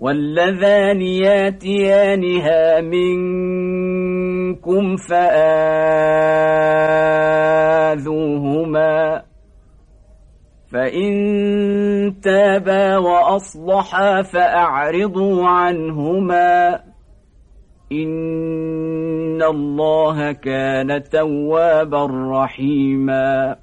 واللذان ياتيانها منكم فآذوهما فإن تابا وأصلحا فأعرضوا عنهما إن الله كان توابا رحيما